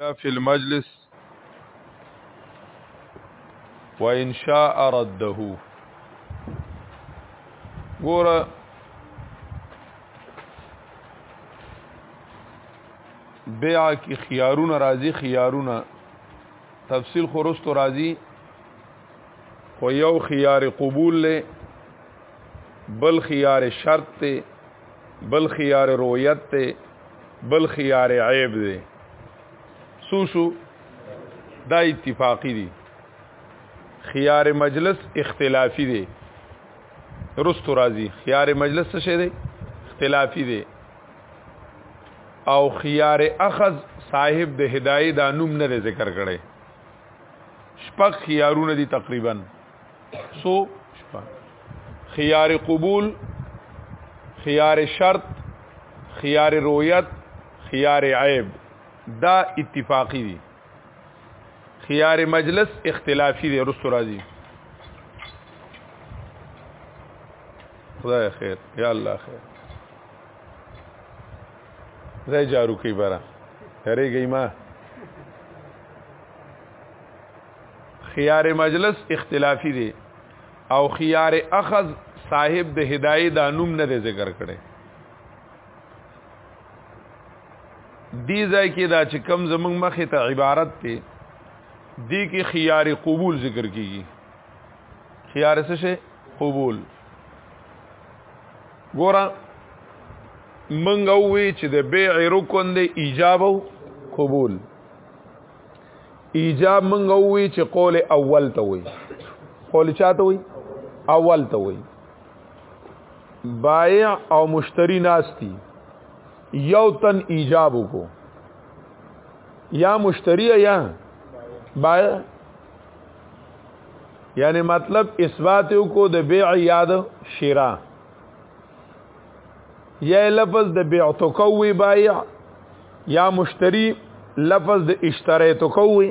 الله فی المجلس وان شاء رده ګوره بیا کی خيارونه راضی خيارونه تفصیل خورست راضی خو یو خيار قبول له بل خيار شرط ته بل خيار رویت ته بل خيار عیب دی سوشو دا اتفاقی دی خيار مجلس اختلافي دی رست راضی خيار مجلس څه شي دی اختلافي دی او خيار اخذ صاحب د هدايه د نوم نه ذکر کړي شپږ خيارونه دي تقریبا سو شپه خيار قبول خيار شرط خيار رویت خيار عیب دا اتفاقی دي خيار مجلس اختلافي دي رستو راځي خدای خیر یا الله خیر زه جارو کوي برا هرې گئی ما خيار مجلس اختلافي دی او خيار اخذ صاحب د هدايه د نوم نه ذکر کړي دی ځای کې دا چې کم زمنګ مخه ته عبارت ته دی کې خيار قبول ذکر کیږي خيار څه شي قبول ګورا منګوي چې د بيع رکن دی ایجاب او قبول ایجاب منګه وی چې قول اول ته وی قول چاته وی اول ته وی بایع او مشتری ناستی یو تن ایجاب کو یا مشتری یا بایع یعنی مطلب اثبات کو د بیع یاد شرا یا لفظ د بیع تو کوي بایع یا مشتری لفظ د اشتریت کوي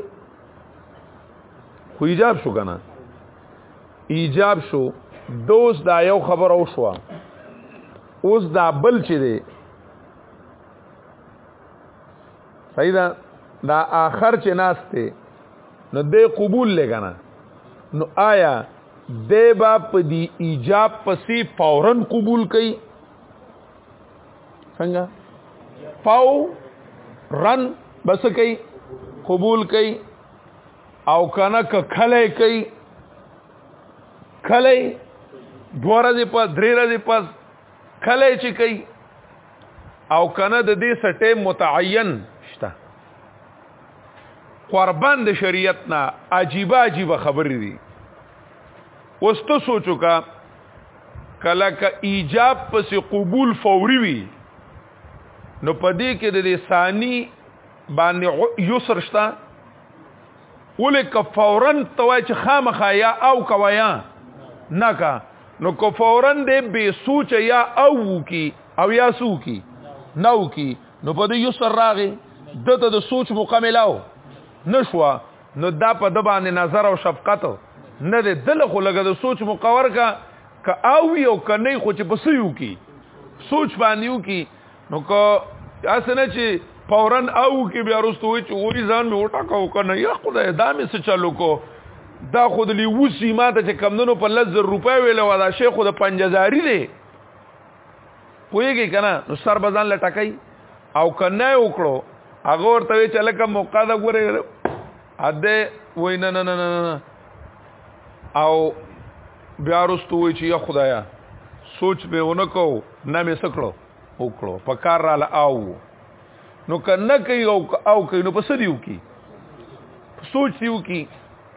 خو ایجاب شو کنه ایجاب شو دوس دا یو خبر او شو اوس دا بل چې دی صحیح دا دا آخر چې ناشته نو دې قبول لګنه نو آیا دې با په دی ایجاب پسې فورن قبول کړي څنګه پاو رن بس کوي قبول کوي او کنه کله کوي کله دوه ورځې پس درې ورځې پس کله چې کوي او کنه د دې سټه متعین شته قربان د شریعت نه عجیب عجیب خبرې دي اوس ته سوچو کا کله که ایجاب پس قبول فوری وي نو پدې کې د لسانی باندې یسر شته ولې که فورا توای چې خامخا یا او کوایا نه کا نو که فورا دې به سوچ یا او کی او یا سو کی نو کی نو پدې یسر راغی دته د سوچ مکملاو نشوا نو دا په د باندې نظر او شفقت نه دی دل خو لګه د سوچ مقور کا ک او یو کنه خو چې پسیو کی سوچ باندې یو کی نو کو اسنه چې فورن او کی بیا رستو چې وای ځان می وټا کو کنه یا خدای دا می څه چلو کو دا خود لی وسی ما ته چې کمندونو په لزر روپۍ ویل ودا شیخ خود 5000 دی پویږي کنه نو سر بزن لټکای او کنه وکړو هغه ورته وی چې لکه موقع دا ګوره اده وای نه نه نه نه او بیا رستو وی چې یا خدایا سوچ به ونکو نه مې سکړو وکړو په کار را او نو کنه کوي او او کوي نو پس دیو کی سوچ دیو کی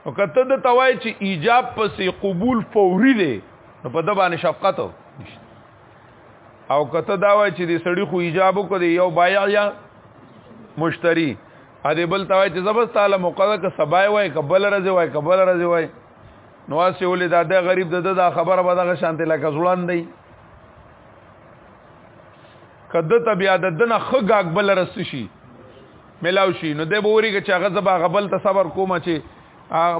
او کته د توای چې ایجاب پسې قبول فوري دی نو په د باندې شفقت او کته دا وای چې د سړی خو ایجاب وکړي یو بایع یا مشتری ا دې بل توای چې زبست تعالی مقدر ک سبای وای کبل رزه وای کبل رزه وای نو اسی ولې دا د غریب د دا خبره به دغه شانته لکه ځوان دی کده ته بیا د دنه خګ اکبل رس شي ملاو شي نو د بوري کې چې هغه زبا غبل ته صبر کوم چې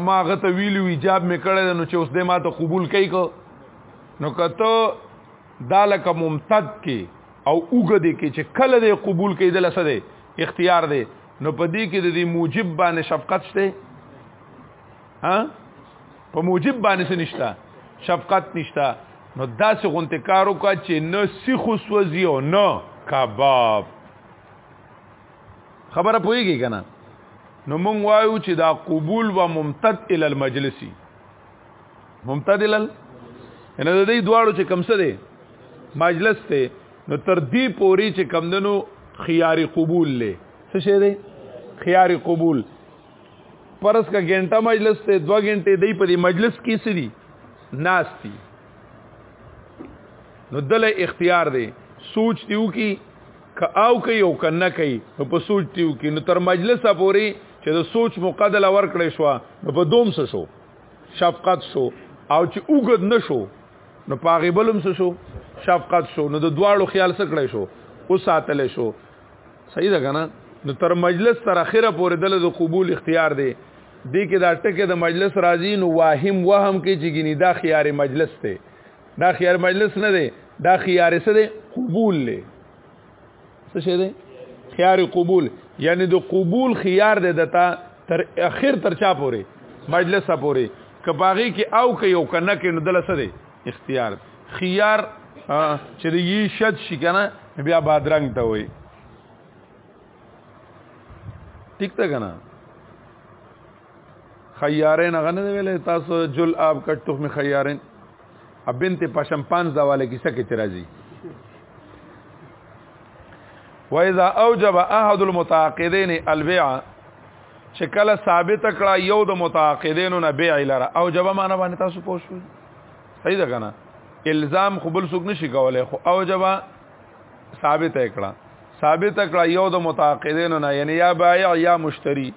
ما هغه ته ویلو ایجاب مې کړی نو چې اوس دې ما ته قبول کوي کو نو کته دا لکه ممتد کې او اوګه دې کې چې کله دې قبول کې دل سره اختیار دې نو په دې کې د دې موجب باندې شفقت شته ها په موجب باندې څه نشته شفقت نشته نو داسې غونته کارو کا چې نه سیخ وسوځي او نه کباب خبره پويږي کنه نو مونږ وایو چې دا قبول و ممتد ال المجلسی ممتدلا ان د دې دواړو چې کم څه دی مجلس ته نو تر دې پوري چې کم دنو خيار قبول لې څه شه دی خيار قبول پرس کا ګنټه مجلس ته 2 غنټه دی په دې مجلس کې سړي ناشتي نو دله اختیار دی سوچ دیو کی که او کوي او کنه کوي نو په سوچ دیو کی نو تر مجلسه پوري چې د سوچ مقدله ورکړې شو نو په دوم څه شو شفقت شو او چې اوګد نشو نو پاغه بلم شو شفقت شو نو د دواړو خیال سکړې شو او ساتل شو صحیح ده کنه نو تر مجلس تر اخره پورې دله د قبول اختیار دی دې کې دا ټکه د مجلس راځي نو واهم وهم کې چې ګنی دا خيار مجلس ته دا خيار مجلس نه دی دا خيار څه دی قبول له څه شه دی خيار قبول یعنی د قبول خيار دی دتا تر اخر تر چا پوري مجلس پوري کباغي کې او کې یو کنه کې نو دلسه دی اختیار خيار چې یي شد شي کنه بیا بادرنګ ته وي ټیک ته کنه خيارين هغه نه ویلې تاسو جل آب کټ تخم خيارين اب بنت پشم پانز دا والے کیسه کې ترازی و اذا اوجب احد المتعاقدين البيع چې کله ثابت کړه یو د متعاقدینو نه بیع لره او جواب معنا باندې تاسو پوه شئ صحیح ده کنه الزام خپل سوق نشي کولای خو او جواب ثابت کړه ثابت کړه یو د متعاقدینو نه یعنی یا بایع یا مشتری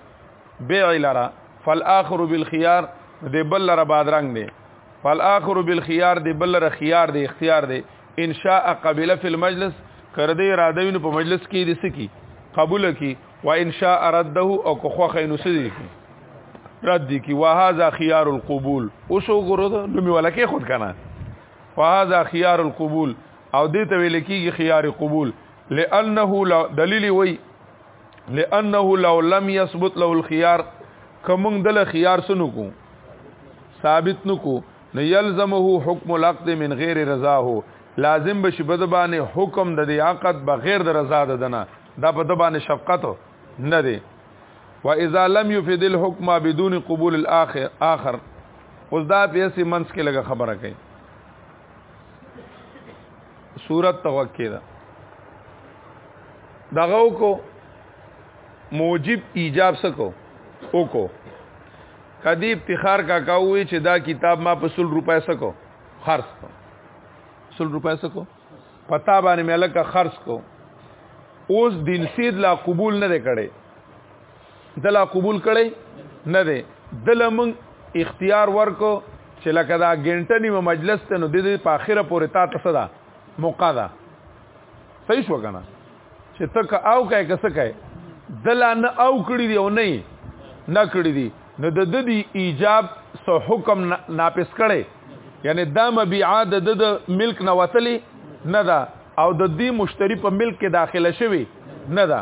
بیع لرا فالاخر بالخيار دی بل لرا بادرنګ دی فالاخر بالخيار دی بل لرا خيار دی اختیار دی ان شاء قبل فی المجلس کر دی اراده وینو په مجلس کې دي سکی قبول کی و ان شاء رده او کو خو خینو سدی کی رد دی کی وهذا خيار القبول اوسو ګورو نو می ولا کې خود کنه وهذا خيار القبول او دې ته ویل کیږي خيار قبول لانه دلیل وی لانه لو لم يثبت له الخيار کوم دل خيار سنو کو ثابت نو کو نو يلزمه حكم العقد من غير رضاه لازم بشي بدبانه حکم د عقد بغیر د رضا د دنا دا په دبانه شفقت نه دی واذا لم يفيد الحكم بدون قبول الاخر اخر اوس دا پیسې منس کې لګه خبره کوي صورت توکې ده دغه کو موجب ایجاب سکو او کو کدی افتخار کا کاوی چې دا کتاب ما په 100 روپیا سکو خرڅ کو 100 روپیا سکو پتا باندې مې لکه خرڅ کو اوس دین سید لا قبول نه کړي دلا قبول کړي نه دی دله مونږ اختیار ورکو چې لکه دا ګنټه نیمه مجلس ته نو د دې په اخره پورې تا ته صدا موقع ده صحیح شو کنه چې تک او کای کس کای دلا نه او کړی دی او نه نه کړی دی نو د دې ایجاب سو حکم ناپس کړي یعنی دا مبيعات د د ملک نه وتلی نه دا او د دې مشتری په ملک کې داخله شوی نه دا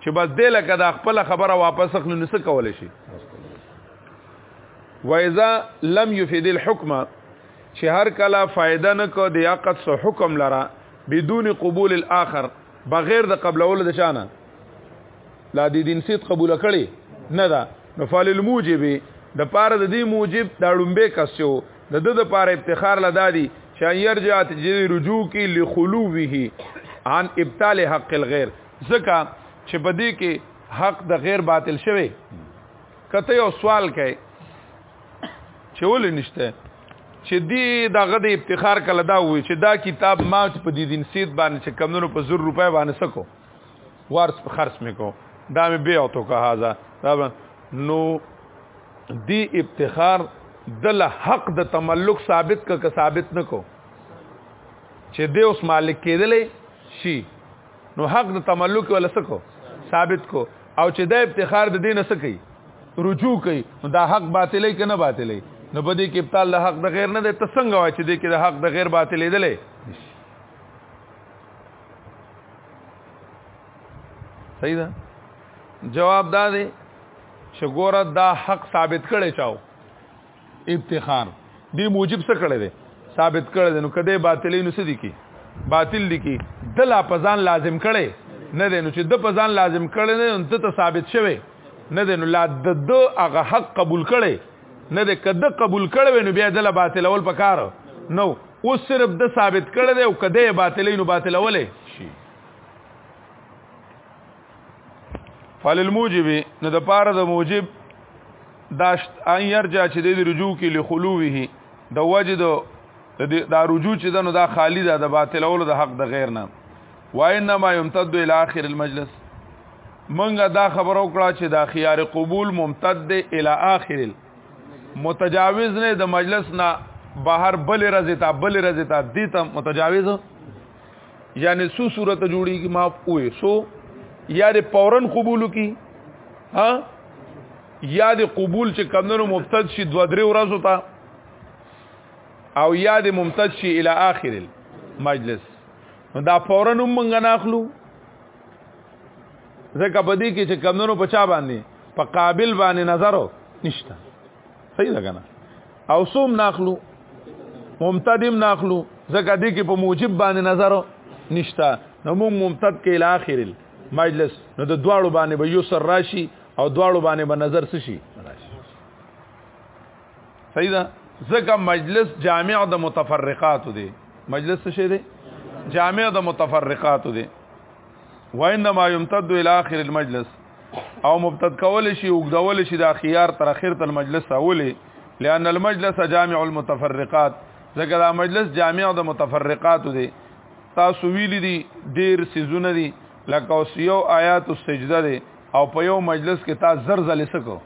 چې بس دې لکه دا خپل خبره واپس اخلي نو څه کول شي وایذا لم یفید الحکم چې هر کله فائدہ نه کو د عقد سو حکم لره بدون قبول الاخر بغیر د قبلول د شانه لا دې دین سید قبول کړي نه دا نو فعل الموجب د پاره د دې موجب دا ډومبه کس چې د د د پاره افتخار لدا دي چې يرجع تجري رجوع کی لخلوه عن ابطال حق الغير ځکه چې په دې کې حق د غیر باطل شوی کته یو سوال کوي چې ولې نشته چې دی دغه د افتخار کله دا وي چې دا کتاب ما په دې دین سید باندې چې کمونو په زر روپۍ باندې سکو وارس په خرڅ میکو دا مې بیا تو که هاذا دا نو دی افتخار دل حق د تملک ثابت ک ثابت نکو چې دی اوس مالک کېدلې شي نو حق د تملک ولا سکو ثابت کو او چې د افتخار د دین سکي رجوع کوي نو دا حق باطلې کنه باطلې نو په دې کې ابطال د حق د غیر نه د تسنګ وا چې دې کې د حق د غیر باطلې دلې صحیح ده جواب دا دی چې ګوره دا حق ثابت کړي چاو افتخار دی موجب څه کړی دی ثابت کړی دی نو کده باطلې نو څه دي کی باطل دي کی د لا پزان لازم کړي نه دی نو چې د پزان لازم کړي نه نو ته ثابت شوی نه دی نو لا د د هغه حق قبول کړي نه دی کده قبول کړي نو بیا د لا باطل اول پکار نو اوس صرف د ثابت کړي دی او کده باطلې نو باطل اولې شي فللموجب نو د پاره د موجب داشت ان يرجع چې د رجوع کې لخلوه د وجد دا رجوع چې دنو دا خالی ده د باطل اول د حق د غیر نه وانما يمتد الى اخر المجلس منګه دا خبر او کړه چې دا خيار قبول ممتد الى اخر متجاوز نه د مجلس نه بهر بل رزتا بل رزتا دي ته متجاوز یعنی سو صورت جوړیږي ما وې سو یا د پورن قبول کی ها یا د قبول چې کمنو مفتد شي دو درې ورځو ته او یا د ممتد شي الی اخر المجلس نو دا فورا هم منګ نه اخلو ځکه په دې کې چې کمنو پچا باندې په قابل باندې نظر نشته صحیح ده کنه او سوم ناخلو ممتدم ناخلو ځکه دې کې په موجب باندې نظر نشتا نو موږ ممتد کې الاخر مجلس نو د دواړو باندې به یو سر راشي او دواړو باندې به نظر شي صحیح ده ځکه مجلس جامع د متفرقات دی مجلس څه شي دی جامع د متفرقات دی وانما يمتد الى اخر المجلس او مبتد کول شي او غدول شي د خيار تر اخر تل مجلس اوله لان المجلس جامع المتفرقات ځکه دا مجلس جامع د متفرقات دی تاسو ویل دي ډیر سيزونه دي لکه اوس یو آیات السجده دی او په یو مجلس کې تاسو زر زل سکو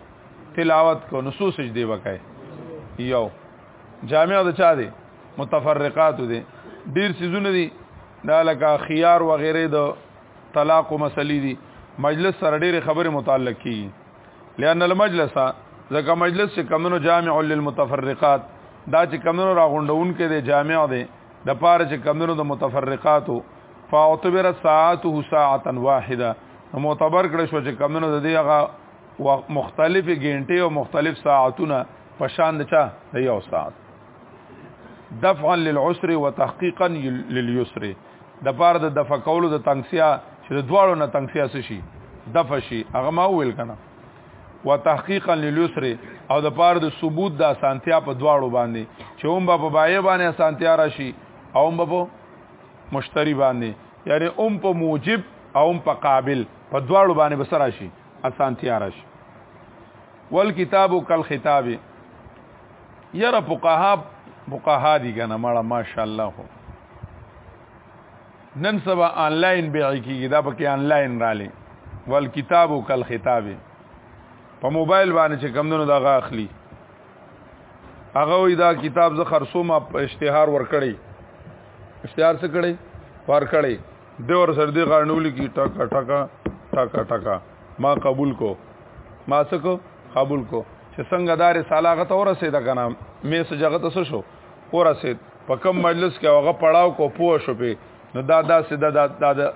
تلاوت کو نصوص سجدي وکای یو جامع د چا دی متفرقات دی ډیر سيزونه دي دا لکه خيار و غیره د طلاق او مسلې دي مجلس سره ډېر خبره متعلق کی لئن المجلس ځکه مجلس چې کمونو جامع للمتفرقات دا چې کمونو راغونډون کې دی جامع دی د پاره چې کمونو د متفرقاتو فاعتبر ساعته ساعتا واحده معتبر کړ شو چې کمونو د دې هغه و مختلف ګنټه او مختلف ساعتونه په شان د چا د یو ساعت دفعا للعسر وتحقيقا لليسر د پاره د دفع کولو د تنگسیا چې د دواړو نه تنگسیا شي دفع شي هغه ما ویل کنه وتحقيقا لليسر او د پاره د ثبوت د اسانتیا په دواړو باندې چې هم په بای باندې اسانتیا راشي او هم په مشتری باندې یعنی هم په موجب او هم په قابل په دواړو باندې بسر راشي اسانتیا راشي والکتاب کل خطاب یره فقها فقها دي کنه مړه ماشاءالله خو نن سبا آنلاین بیع کیږي دا پکې آنلاین رالي والکتاب کل خطاب په موبایل باندې چې کمندونو دا غا اخلي هغه وی دا کتاب زه خرصوم اشتهار ور کړی اشتهار څه کړی ور کړی د ور سر دی غارنول کی ټکا ټکا ټکا ټکا ما قبول کو ما سکو قبول کو چې څنګه دار سالاغه ته ورسید کنه مې سجغه ته شو ورسید په کم مجلس کې هغه پړاو کو پوه شو په نو دا دا سیده دا دا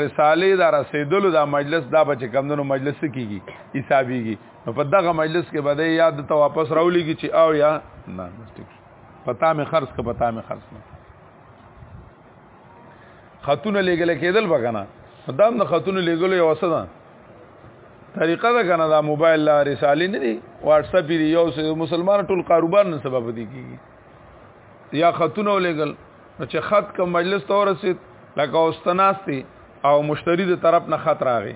رساله دا رسیدلو دا مجلس دا بچ کمندونو مجلس کیږي حسابيږي نو په دغه مجلس کې بده یاد ته واپس راولېږي چې او یا نه پتا مې خرڅ ک پتا مې خرڅ نه خاتون لګل کېدل بګنه دام د خاتون لګل یو څه ده طریقه ده کنه دا موبایل لا رسالې نه دي واتس اپ دی یو مسلمان ټول کاروبار نه سبب دی کیږي یا خاتون لګل نو چې خط کوم مجلس ته ورسید لکه اوستناستی او مشتری د طرف نه خط راغی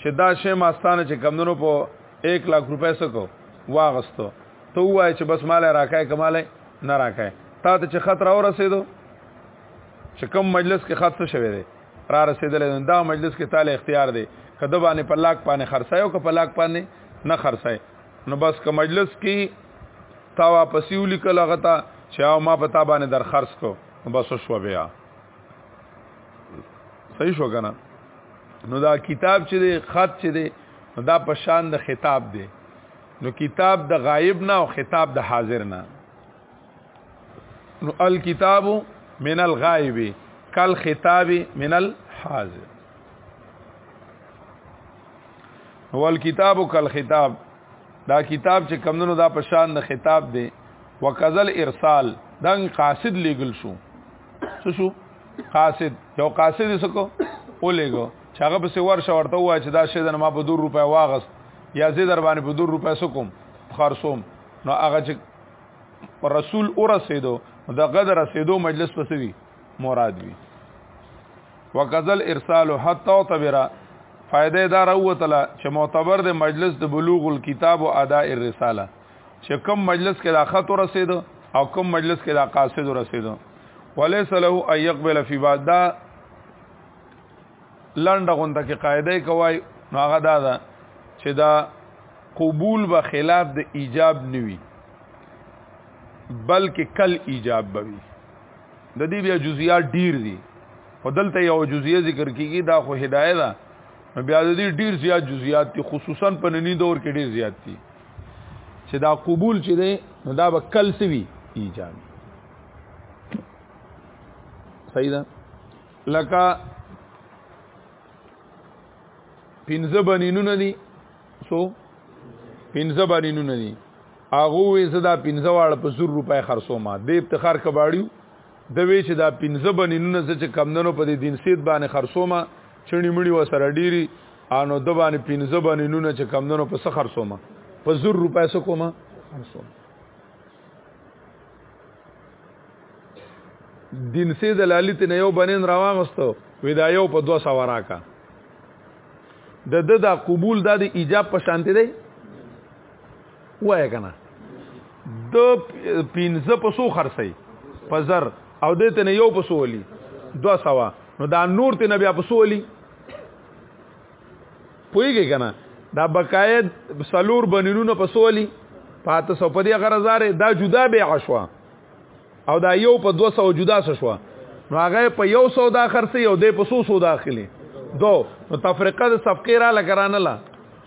چې دا شی ماستانه چې کمندونو په 1 لک روپۍ سکو واغستو ته وای چې بس مال راکای کماله نه راکای تا ته چې خط را ورسېدو چې کوم مجلس کې خط څه شوی دی را رسېدل دا مجلس کې تعالی اختیار دی کده باندې په لاک باندې خرڅای او که په لاک باندې نه خرڅای نو بس که مجلس کې تا واپسی ولیکل هغه ته چې او ما په تا باندې در خرڅ کو نو بس شو بیا صحیح شو کنه نو دا کتاب چې دی خط چې دی دا په شان د خطاب دی نو کتاب د غایب نه او خطاب د حاضر نه نو الکتاب من الغائب کل خطاب من الحاضر هو الکتاب کل خطاب دا کتاب چې کمندونو دا پشان د خطاب دی وکذل ارسال دنګ قاصد لګل شو شو قاصد یو قاصد سکو او لګو چې هغه پسې ورشه ورته وای چې دا شی د ما په 2 روپیا واغست یا زه در باندې په 2 روپیا سکم خرصوم نو هغه چې رسول اور رسیدو د غد رسیدو مجلس پسوي مراد وي وکذل ارسال حتا تبرا فائدې دار او تعالی چې معتبر د مجلس د بلوغ الكتاب او اداء الرساله چې کوم مجلس کې د خط رسید او کوم مجلس کې د قاصد رسید وليس له ايقبل في بعد لنډه غونډه کې قاعده کوي نو هغه دا ده چې دا قبول به خلاف د ایجاب نوي بلکې کل ایجاب بوي د دې بیا جزئیات ډیر دي او دلته یو جزئیه ذکر کیږي دا خو هدايه ده بیا د دې ډیر زیات جزئیات دي خصوصا په نننی دور کې ډیر زیات دي چې دا قبول چې دی نو دا به کل سوي ایجاب صحیح ده لکه پنځه بنینونه دي سو پنځه بنینونه دي هغه وې زدا پنځه واړه په زر روپۍ خرڅو ما د افتخار کباړیو د وې چې دا پنځه بنینونه چې کمندنو په دې دین سید باندې خرڅو ما چړنی مړی وسره ډیری انو د باندې پنځه بنینونه چې کمندنو په سخر سوما په زر روپۍ سو کوما خرڅو دین سي د لالی تن یو بنین راوغستو وی دا یو په 200 وراکا د د دا قبول د ایجاب په شانتی دی وای کنه د پینځه په سو خرڅي په زر او د تن یو په سو ولي 200 نو دا نور تن بیا په سو ولي پویږي کنه دا بقایه سلور بنینونه په سولی پاته سو په دې غرزار دا جدا به عشوا او دا یو په 200 جدا شوا نو هغه په یو سو دا خرڅ یو دې په سو سو داخلي دو نو تفریقه د صفقه را لګرانه لا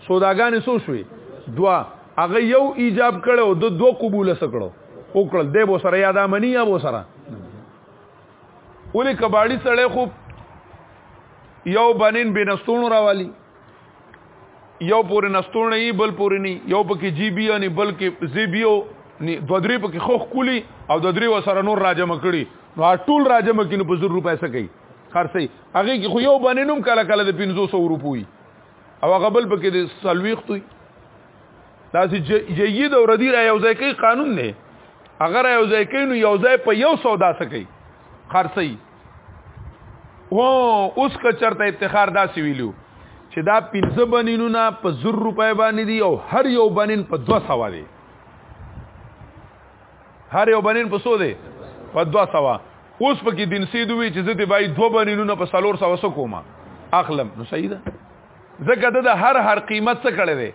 سوداګانې سو شوي دوا هغه یو ایجاب کړو د دو قبول سکړو وکړل دې بو سره یاده منی یا بو سره ولی کباړی سړی خو یو بنین به نستون راوالی یو پورې نستون نه بل پورې نه یو پکې جی بی نه بل کې زی بی او نه دو درې پکې خو خولي او دو درې وسره نور راجم کړي نو ټول راجم کې نو په زر روپې څه کوي خرڅي هغه کې خو یو بنینوم کله کله د 500 روپوي او هغه بل پکې د سلويختوي دا چې جید او ردی را یو ځای کوي قانون نه اگر یو ځای کوي نو یو ځای په یو سودا سکی خرڅي او اوس که چرته افتخار داسې ویلو چې دا پنځه بنینونه په زر روپۍ باندې دي او هر یو بنین په 200 دی هر یو بنین په سو دی په 200 اوس پکې دین سیدوي چې زه دې بای دوه بنینونه په 300 سو کومه اخلم نو صحیح ده ځکه د هر هر قیمت څه کړی دی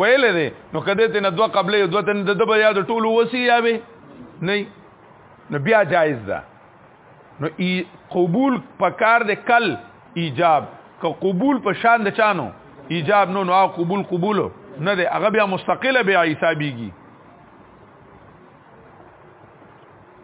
ویل دی نو کده ته نه دوه قبلې دوه تن د دبا یاد ټول وسی یا به نه نو بیا جایز ده نو ای قبول پکار د کل ایجاب که قبول په شان د چانو ایجاب نو نو قبول قبول نه دی هغه بیا مستقله بیا حسابيږي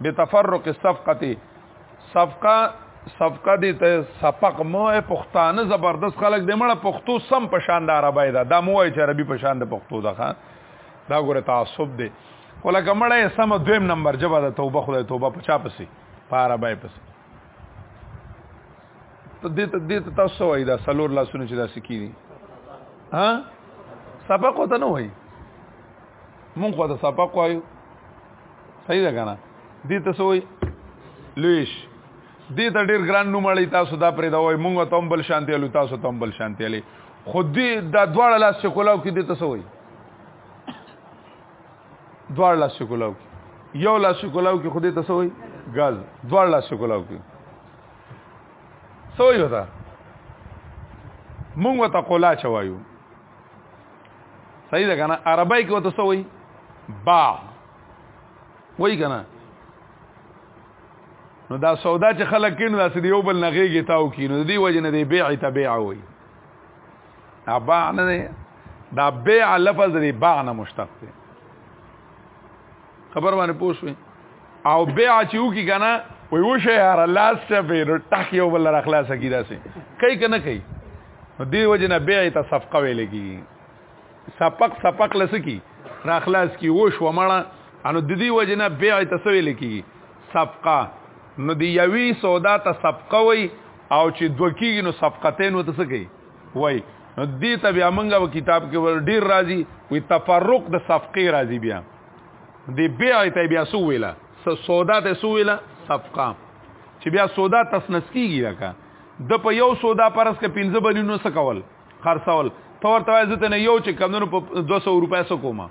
بتفرق الصفقه صفقه صفقه دي ته سپق مو پښتانه زبردست خلک دی مړه پښتو سم په شان د عربی دا د مو وای چې عربي په شان د پښتو ده دا ګوره تعصب دی ولا کمړه سم دویم نمبر جواب د توبه خدای توبه په چا پسی په عربی پسی ته دې ته دې تاسو وای دا سلور لاسونه چې دا سکی دي ها سبق وته نه وای مونږ خو د سبق وایو صحیح ده کنه دې ته سوې لویش دې ته ډیر ګران نوم اړی تاسو دا پرې دا وای مونږ ته هم بل شانتي لو تاسو ته هم بل شانتي لې خو دې دا دواړه لاس شکولاو کې دې ته سوې دواړه لاس شکولاو کې یو لاس شکولاو کې خو دې ته سوې غاز دواړه لاس شکولاو کې سوې وتا مونږ ته قولا چوایو صحیح ده کنه عربی کې وته سوې با وای کنه نو دا سودا چې خلک کینو دا سړي یو بل نغېږي تاو کینو دی وجه نه دی بیع ته بیع وای ابا نه دا بیع لفظ دی باع نه مشتق دی خبر باندې پوښوي او بیا چې وکی کنه وای و شي یار لاس ته په ټاک یو بل را خلاص کی داسې کوي کنه کوي نو دی وجنه بیا ته صفقه ویل کی سپق سپق لسکی را خلاص کی و شو مړه انو د دې وجنه بیا ته سویل کی صفقه نو دی یوی سودا ته صفقه وای او چې دوکیږي نو صفقتین وته سکی وای نو دې ته بیا منګه په کتاب کې ور ډیر راځي وي تفرق د صفقې راځي بیا دی بیا ته بیا سو ویلا سودا ته سو ویلا صفقه چې بیا سودا تسنس کیږي لکه د په یو سودا پرس کې 15 بلینو سکول خرڅول تور ته ځته نه یو چې کمونو په 200 روپیا سو کومه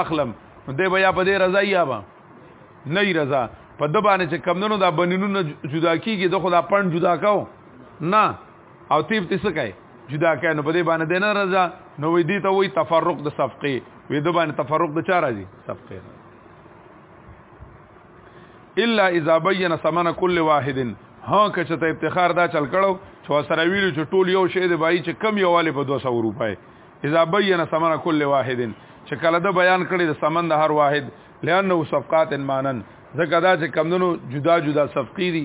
اخلم دی بیا په دې رضا یا با نه رضا په د باندې چې کمونو دا بنینو جدا کیږي د خدا پند جدا کاو نه او تیب تیسه کوي جدا کوي نو په دې باندې دینه رضا نو وې دي ته وې تفرق د صفقه وې د باندې تفرق د چا راځي صفقه الا اذا بين ثمن كل واحد ها که چې ته افتخار دا چل کړو چې سره ویلو چې ټول یو شی دی بای چې کم یواله په 200 روپۍ اذا بين ثمن كل واحد چې کله دا بیان کړي د ثمن د هر واحد لانه صفقات مانن ځکه دا چې کمونو جدا جدا صفقې دي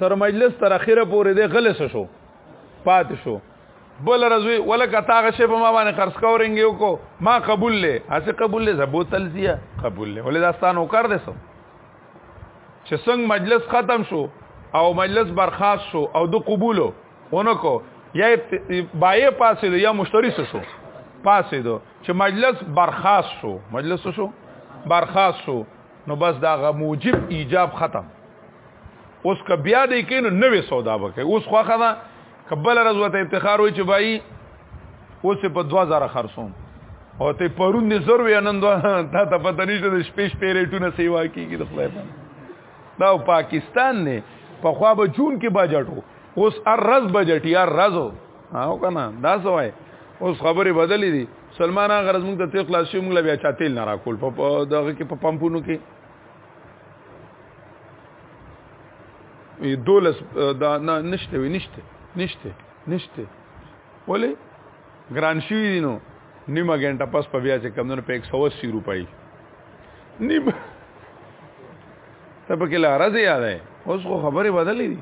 تر مجلس تر اخره پورې دی غلس شو پات شو بل رزوی ولکه تاغه شی په ما باندې خرڅ کورنګ یو کو ما قبول لې هڅه قبول لې زبو تلزیه قبول لې ولې داستان وکړ دې سو چې څنګه مجلس ختم شو او مجلس برخاست شو او دو قبولو اونکو یا بایې پاسې دو یا مشتری سو شو پاسې دو چې مجلس برخاست شو مجلس شو برخاست شو نو بس دا غ موجب ایجاب ختم اوس که بیا دی کینو نوې سودا وکي اوس خو خدا کبل رضوت افتخار وي چې بای اوس په 2000 خرصوم او ته پرون دې زر وی نن دا ته پته نشته د شپې شپې ریټونه سیوا کیږي د خدای په دا پاکستان نه په خوا به جون کې بجټ وو اوس ارز بجټ یا رزو او کنه دا سوای اوس خبره بدلې دي سلمانان غرض موږ ته تیل خلاص شي موږ له بیا چا تیل نه راکول په دغه کې په پمپونو کې دولس دا نه نشته وی نشته نشته نشته ولی ګران شي دي نو نیمه غنټه پس په بیا چې کم نه په 180 روپۍ نیمه ته په کې لارځه یاد ہے اوس خو خبره بدلې دي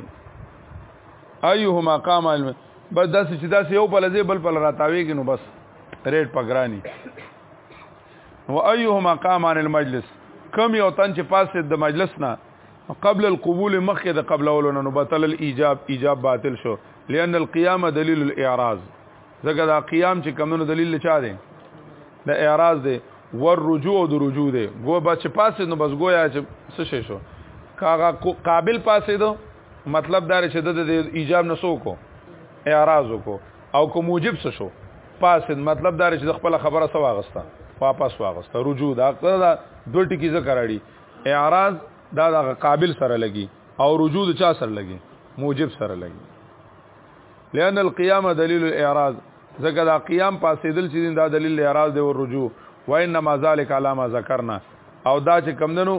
ايهما قام بس داسې چې داسې یو په لځې بل په راتاوېږي نو بس ریټ په ګرانی و ايهما قام عن المجلس کم یو تن چې پاسه د مجلس نه قبل القبول مخکې د قبل اولونه نو بطل الايجاب ایجاب باطل شو لأن القيام دلیل الاعراض ځکه دا قیام چې کمونو دلیل چا دی د اعراض دی ور رجوع د رجوع دی ګو بچ پاسه نو بس ګویا چې څه شو کاغه قابل پاسه دو مطلب دا چې د دې ایجاب نسو کو اعتراض کو او کو موجب څه شو فاسد مطلب دا چې د خپل خبره سو واغستا واپس واغستا رجوع دا دا دوه ټکی ذکر اړي اعتراض دا د قابل سره لګي او رجوع چا سره لګي موجب سره لګي لئن القيامه دلیل الاعراض ځکه دا قیام پاسېدل چې دا دلیل اعتراض دی او رجوع وانما ذلك علامه ذکرنا او دا چې کمندنو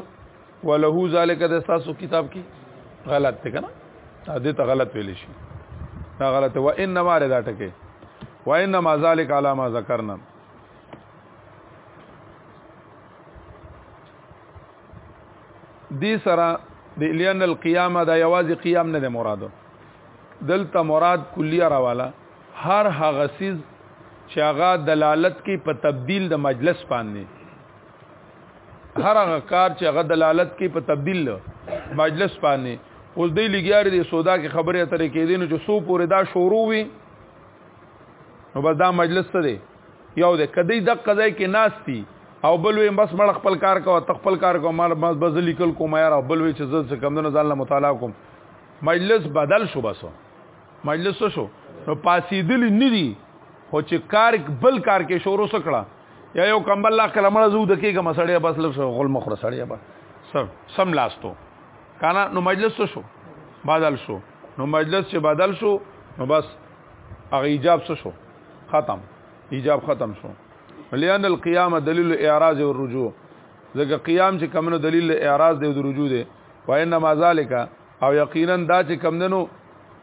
وله ذالک د تاسو کتاب کې غلط دی کنه دې ته غلط ویل شي دا غلط و انما رضا ټکه و انما ذالک علی ما ذکرنا دې سره د الیان القیامه دا یوازې قیام نه دی مراد دلته مراد کلیه راواله هر هغه سیز چې هغه دلالت کوي په تبديل د مجلس باندې هر هغه کار چې هغه دلالت کوي په تبديل مجلس باندې اوس دی لګیاري د سودا کې خبرې اترې کېدې نو چې سو پورې دا شروع وي نو بس دا مجلس ته دی یو دی کدی د قضای کې ناشتي او بل وې بس مړ خپل کار کو تخپل کار کو مال بس بس لیکل کوم یار بل وې چې زړه کم نه ځان مطالعه کوم مجلس بدل شو بس مجلس شو نو پاسې دلی ندي خو چې کار بل کار کې شروع سکړه یا یو کمبل لا کله مړ زو د کېګه مسړې بس لږ شو غل مخره سړې با سم سم لاستو کانا نو مجلس شو بدل شو نو مجلس چې بدل شو نو بس هغه ایجاب شو ختم ایجاب ختم شو لئن القيامه دلیل الاعراض والرجوع ځکه قیام چې کمنو دلیل اعراض دی او رجوع دی وانما ذالک او یقینا دا چې کمندنو